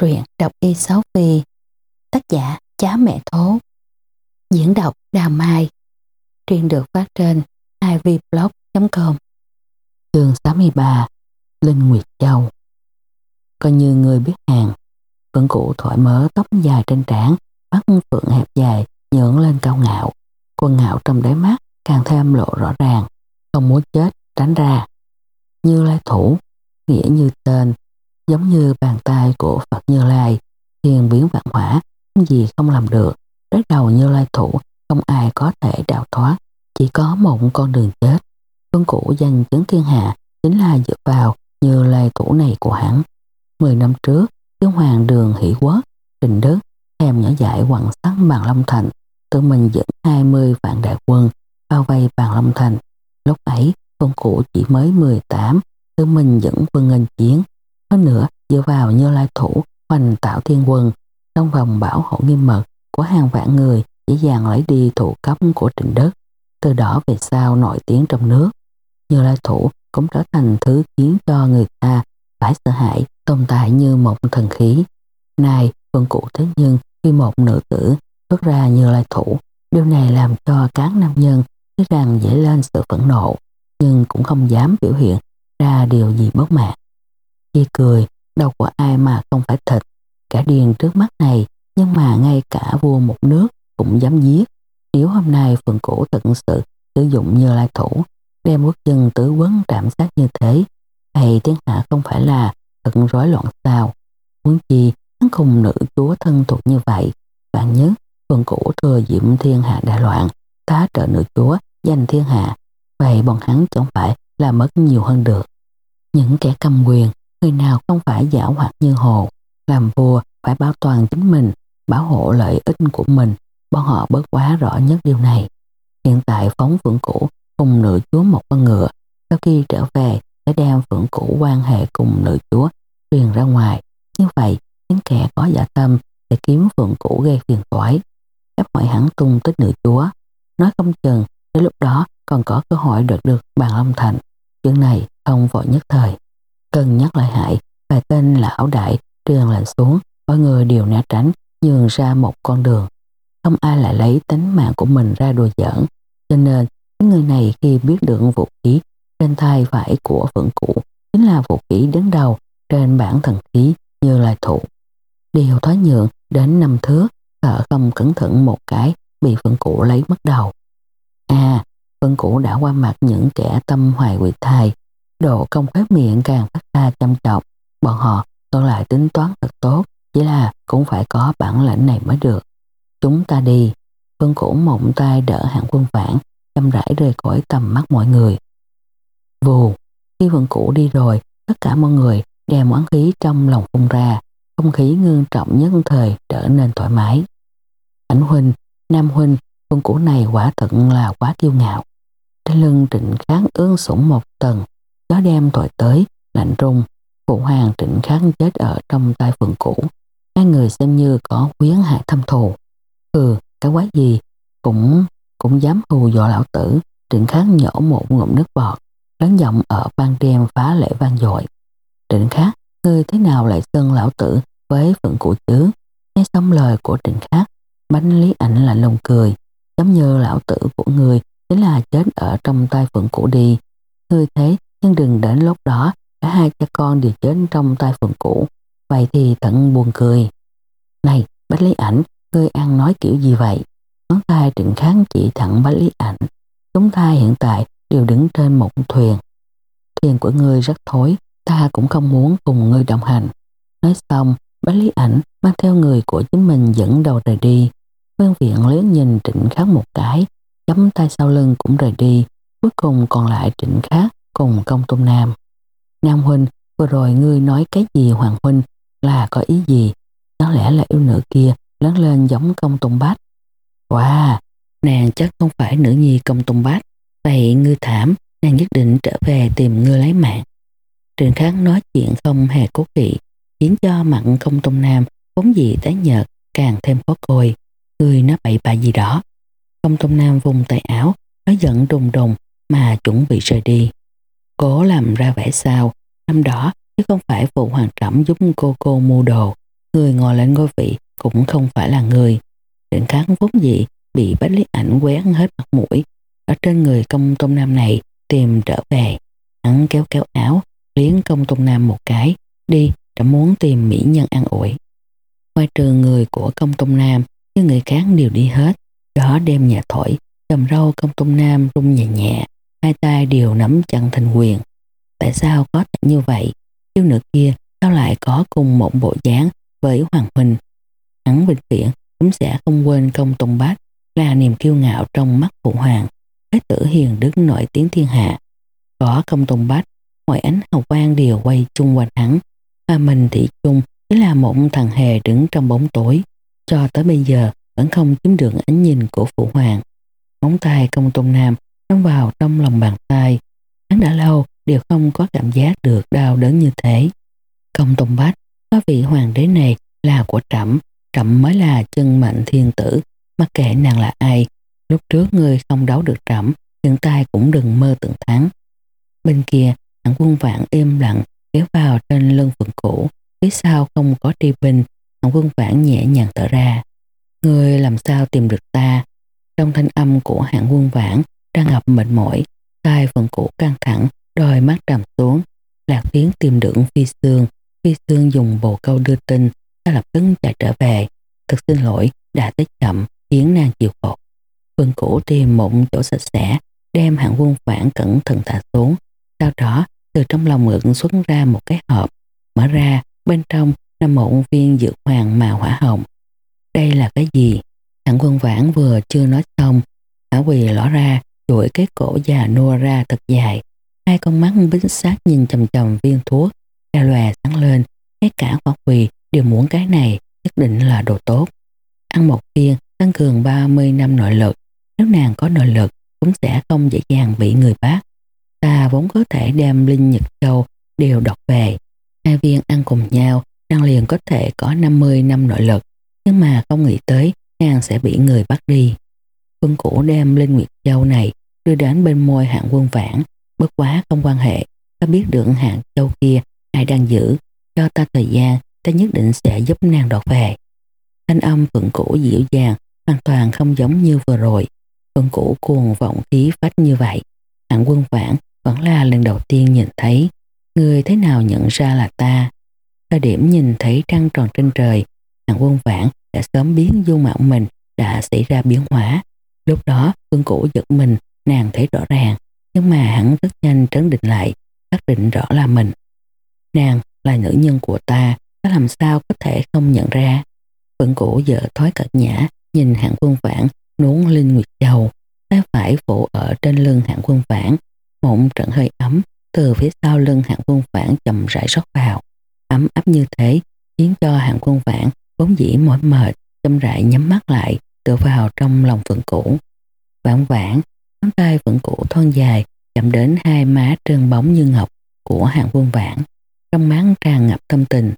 truyện đọc y sáu phi, tác giả chá mẹ thố. Diễn đọc đà mai. Truyện được phát trên ivblog.com chương 63 Linh Nguyệt Châu. Coi như người biết hàng, vẫn cụ thoải mớ tóc dài trên trán, mắt phượng hẹp dài nhượng lên cao ngạo. Quần ngạo trong đáy mắt càng thêm lộ rõ ràng, không muốn chết, tránh ra. Như lai thủ, nghĩa như tên giống như bàn tay của Phật Như Lai, thiền biến vạn hỏa, không gì không làm được. Đối đầu Như Lai thủ, không ai có thể đào thoát, chỉ có một con đường chết. quân cũ danh chứng thiên hạ chính là dựa vào Như Lai thủ này của hắn. Mười năm trước, tướng hoàng đường hỷ quốc, trình đức, thèm nhỏ dại quặng sắc bàn Long Thành, tự mình dẫn 20 vạn đại quân bao vây bàn Long Thành. Lúc ấy, quân cũ chỉ mới 18, tự mình dẫn quân nghênh chiến, hơn nữa, dựa vào như lai thủ hoành tạo thiên quân trong vòng bảo hộ nghiêm mật của hàng vạn người dễ dàng lấy đi thủ cấp của trịnh đất. Từ đó về sau nổi tiếng trong nước. Như lai thủ cũng trở thành thứ khiến cho người ta phải sợ hãi tồn tại như một thần khí. Này, quân cụ thế nhưng khi một nữ tử xuất ra như lai thủ, điều này làm cho các nam nhân thấy rằng dễ lên sự phẫn nộ, nhưng cũng không dám biểu hiện ra điều gì bất mãn. Chi cười, đâu của ai mà không phải thịt. Cả điền trước mắt này, nhưng mà ngay cả vua một nước cũng dám giết. Nếu hôm nay phượng cổ thật sự sử dụng như lai thủ, đem quốc dân tứ quấn trạm sát như thế, hay thiên hạ không phải là thật rối loạn sao. Muốn chi, hắn cùng nữ chúa thân thuộc như vậy. Bạn nhớ, phượng cổ thừa diệm thiên hạ đại loạn, tá trợ nữ chúa, danh thiên hạ. Vậy bọn hắn chẳng phải là mất nhiều hơn được. Những kẻ cầm quyền Người nào không phải giả hoạt như hồ, làm vua phải bảo toàn chính mình, bảo hộ lợi ích của mình, bọn họ bớt quá rõ nhất điều này. Hiện tại phóng phượng cũ cùng nữ chúa một con ngựa, sau khi trở về sẽ đem phượng cũ quan hệ cùng nữ chúa truyền ra ngoài. Như vậy, những kẻ có giả tâm sẽ kiếm phượng cũ gây phiền toái, ép hỏi hẳn tung tích nữ chúa. Nói không chừng, đến lúc đó còn có cơ hội được được bàn long thành. Chuyện này không vội nhất thời. Cân nhắc lại hại, vài tên lão đại truyền lệnh xuống, mọi người đều né tránh, nhường ra một con đường. Không ai lại lấy tính mạng của mình ra đùa giỡn, cho nên những người này khi biết được vũ khí trên tay phải của phượng cụ chính là vũ khí đứng đầu trên bản thần khí như là thủ. Điều thoái nhượng đến năm thước, sợ không cẩn thận một cái bị phượng cụ lấy mất đầu. À, phượng cụ đã qua mặt những kẻ tâm hoài quỷ thai, Độ công khép miệng càng phát ra chăm trọng bọn họ còn lại tính toán thật tốt, chỉ là cũng phải có bản lĩnh này mới được. Chúng ta đi, Phương Cũ mộng tay đỡ hạng quân phản, chăm rãi rời khỏi tầm mắt mọi người. Vù, khi Phương Cũ đi rồi, tất cả mọi người đem oán khí trong lòng phun ra, không khí ngưng trọng nhất thời trở nên thoải mái. Ảnh huynh, nam huynh, Phương Cũ này quả thật là quá kiêu ngạo. Trên lưng trịnh kháng ương sủng một tầng, gió đem thổi tới, lạnh rung, phụ hoàng trịnh khắc chết ở trong tay phượng cũ. Hai người xem như có quyến hại thâm thù. Ừ, cái quái gì, cũng cũng dám hù dọa lão tử, trịnh khắc nhổ một ngụm nước bọt, lớn giọng ở ban đêm phá lễ vang dội. Trịnh khắc, ngươi thế nào lại xưng lão tử với phượng cũ chứ? Nghe xong lời của trịnh khắc, bánh lý ảnh là lùng cười, giống như lão tử của ngươi chính là chết ở trong tay phượng cũ đi. Ngươi thấy nhưng đừng đến lúc đó cả hai cha con đều chết trong tay phượng cũ. Vậy thì thận buồn cười. Này, Bách Lý Ảnh, ngươi ăn nói kiểu gì vậy? Ngón tay trịnh kháng chỉ thẳng Bách Lý Ảnh. Chúng ta hiện tại đều đứng trên một thuyền. Thuyền của ngươi rất thối, ta cũng không muốn cùng ngươi đồng hành. Nói xong, Bách Lý Ảnh mang theo người của chính mình dẫn đầu rời đi. Văn viện liếc nhìn trịnh kháng một cái, chấm tay sau lưng cũng rời đi. Cuối cùng còn lại trịnh kháng cùng công tôn nam. Nam huynh, vừa rồi ngươi nói cái gì Hoàng huynh là có ý gì? Có lẽ là yêu nữ kia lớn lên giống công tôn bát. Wow, nàng chắc không phải nữ nhi công tôn bát. Vậy ngươi thảm, nàng nhất định trở về tìm ngươi lấy mạng. Trịnh kháng nói chuyện không hề cố kỵ, khiến cho mặn công tôn nam vốn gì tái nhợt càng thêm khó coi. Ngươi nói bậy bạ gì đó. Công tôn nam vùng tay áo, nói giận đùng đùng mà chuẩn bị rời đi cố làm ra vẻ sao, năm đó chứ không phải phụ hoàng trẫm giúp cô cô mua đồ. người ngồi lên ngôi vị cũng không phải là người. Trịnh khắc vốn dị bị bách lý ảnh quét hết mặt mũi. Ở trên người công tôn nam này tìm trở về. Hắn kéo kéo áo, liếng công tôn nam một cái. Đi, đã muốn tìm mỹ nhân ăn ủi. Ngoài trừ người của công tôn nam, những người khác đều đi hết. Đó đem nhà thổi, cầm râu công tôn nam rung nhẹ nhẹ, hai tay đều nắm chặt thành quyền. Tại sao có thể như vậy? Thiếu nữ kia sao lại có cùng một bộ dáng với Hoàng Huynh? Hắn bình viễn cũng sẽ không quên công tôn bát là niềm kiêu ngạo trong mắt phụ hoàng. hết tử hiền đức nổi tiếng thiên hạ. Có công tôn bát, mọi ánh hào quang đều quay chung quanh hắn. Và mình thị chung chỉ là một thằng hề đứng trong bóng tối. Cho tới bây giờ vẫn không chiếm được ánh nhìn của phụ hoàng. Móng tay công tôn nam đâm vào trong lòng bàn tay. Hắn đã lâu đều không có cảm giác được đau đớn như thế. Công tôn bách, có vị hoàng đế này là của trẫm, trẫm mới là chân mệnh thiên tử, mặc kệ nàng là ai. Lúc trước ngươi không đấu được trẫm, hiện tại cũng đừng mơ tưởng thắng. Bên kia, hạng quân vạn im lặng kéo vào trên lưng phượng cũ, phía sau không có tri binh, hạng quân vạn nhẹ nhàng thở ra. Ngươi làm sao tìm được ta? Trong thanh âm của hạng quân vãn đang ngập mệt mỏi, tai phần cũ căng thẳng, đôi mắt trầm xuống. Lạc tiếng tìm được phi xương, phi xương dùng bồ câu đưa tin, ta lập tức chạy trở về. Thật xin lỗi, đã tới chậm, khiến nàng chịu khổ. Phương cũ tìm một chỗ sạch sẽ, đem hạng quân vãn cẩn thận thả xuống. Sau đó, từ trong lòng ngực xuất ra một cái hộp, mở ra, bên trong là một viên dược hoàng màu hỏa hồng. Đây là cái gì? Hạng quân vãn vừa chưa nói xong, Hả quỳ ló ra, duỗi cái cổ già nua ra thật dài. Hai con mắt bính sát nhìn chầm chầm viên thuốc, ra lòe sáng lên, ngay cả Hoa quỳ đều muốn cái này, nhất định là đồ tốt. Ăn một viên tăng cường 30 năm nội lực, nếu nàng có nội lực cũng sẽ không dễ dàng bị người bắt. Ta vốn có thể đem Linh Nhật Châu đều đọc về. Hai viên ăn cùng nhau, nàng liền có thể có 50 năm nội lực, nhưng mà không nghĩ tới nàng sẽ bị người bắt đi. Quân cũ đem Linh Nguyệt Châu này đưa đến bên môi hạng quân vãn, bất quá không quan hệ, ta biết được hạng châu kia ai đang giữ, cho ta thời gian, ta nhất định sẽ giúp nàng đọt về. Thanh âm phượng cũ dịu dàng, hoàn toàn không giống như vừa rồi. Phượng cũ cuồng vọng khí phách như vậy. Hạng quân vãn vẫn là lần đầu tiên nhìn thấy. Người thế nào nhận ra là ta? Thời điểm nhìn thấy trăng tròn trên trời, hạng quân vãn đã sớm biến dung mạo mình đã xảy ra biến hóa. Lúc đó Phương Cũ giật mình, nàng thấy rõ ràng, nhưng mà hắn rất nhanh trấn định lại, xác định rõ là mình. Nàng là nữ nhân của ta, ta làm sao có thể không nhận ra. Vẫn Cũ vợ thói cật nhã, nhìn hạng quân vãn, nuốt linh nguyệt châu, tay phải phụ ở trên lưng hạng quân vãn, mộng trận hơi ấm từ phía sau lưng hạng quân vãn chậm rãi rót vào. Ấm áp như thế khiến cho hạng quân vãn vốn dĩ mỏi mệt, chậm rãi nhắm mắt lại, tựa vào trong lòng phượng cũ. Vãn vãn, ngón tay vẫn cũ thon dài chạm đến hai má trơn bóng như ngọc của hạng vương vãn. Trong mắt tràn ngập tâm tình,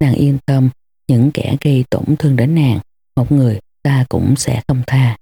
nàng yên tâm những kẻ gây tổn thương đến nàng, một người ta cũng sẽ không tha.